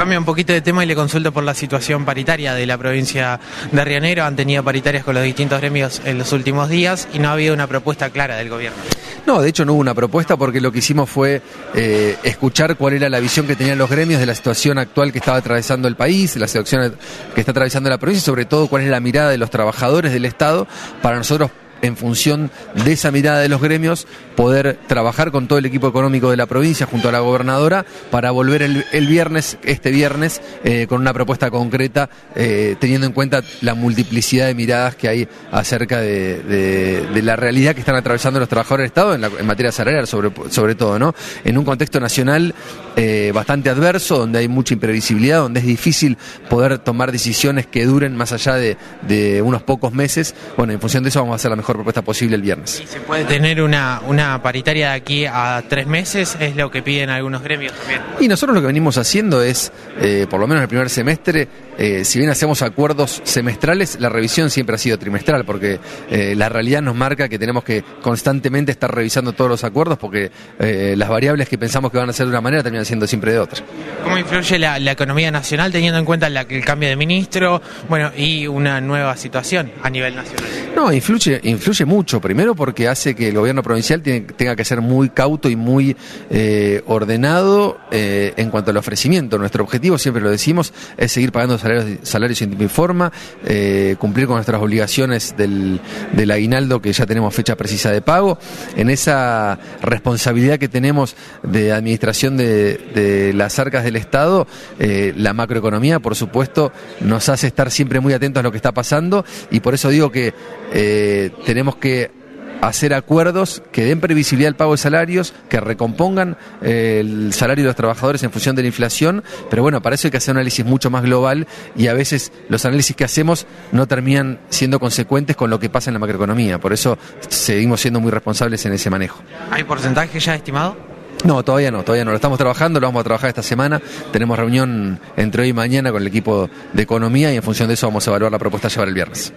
cambio un poquito de tema y le consulto por la situación paritaria de la provincia de Río Negro. Han tenido paritarias con los distintos gremios en los últimos días y no ha habido una propuesta clara del gobierno. No, de hecho no hubo una propuesta porque lo que hicimos fue eh, escuchar cuál era la visión que tenían los gremios de la situación actual que estaba atravesando el país, la situación que está atravesando la provincia y sobre todo cuál es la mirada de los trabajadores del Estado para nosotros en función de esa mirada de los gremios, poder trabajar con todo el equipo económico de la provincia junto a la gobernadora para volver el, viernes, este viernes, eh, con una propuesta concreta, eh, teniendo en cuenta la multiplicidad de miradas que hay acerca de, la realidad que están atravesando los trabajadores del Estado en, materia salarial, sobre, sobre todo, ¿no? En un contexto nacional eh, bastante adverso, donde hay mucha imprevisibilidad, donde es difícil poder tomar decisiones que duren más allá de, de unos pocos meses. Bueno, en función de eso vamos a hacer la mejor propuesta posible el viernes. ¿Y se puede tener una, una paritaria de aquí a tres meses? ¿Es lo que piden algunos gremios también? Y nosotros lo que venimos haciendo es, eh, por lo menos el primer semestre, eh, si bien hacemos acuerdos semestrales, la revisión siempre ha sido trimestral, porque eh, la realidad nos marca que tenemos que constantemente estar revisando todos los acuerdos, porque las variables que pensamos que van a ser de una manera terminan siendo siempre de otra. ¿Cómo influye la, economía nacional teniendo en cuenta el cambio de ministro bueno, y una nueva situación a nivel nacional? No, influye, influye mucho. Primero porque hace que el gobierno provincial tenga que ser muy cauto y muy eh, ordenado eh, en cuanto al ofrecimiento. Nuestro objetivo, siempre lo decimos, es seguir pagando salarios, salarios y forma, eh, cumplir con nuestras obligaciones del, del aguinaldo, que ya tenemos fecha precisa de pago. En esa responsabilidad que tenemos de administración de, de las arcas del Estado, la macroeconomía, por supuesto, nos hace estar siempre muy atentos a lo que está pasando y por eso digo que eh, tenemos que hacer acuerdos que den previsibilidad al pago de salarios, que recompongan eh, el salario de los trabajadores en función de la inflación, pero bueno, para eso hay que hacer un análisis mucho más global y a veces los análisis que hacemos no terminan siendo consecuentes con lo que pasa en la macroeconomía, por eso seguimos siendo muy responsables en ese manejo. ¿Hay porcentaje ya estimado? No, todavía no, todavía no. Lo estamos trabajando, lo vamos a trabajar esta semana. Tenemos reunión entre hoy y mañana con el equipo de economía y en función de eso vamos a evaluar la propuesta a llevar el viernes.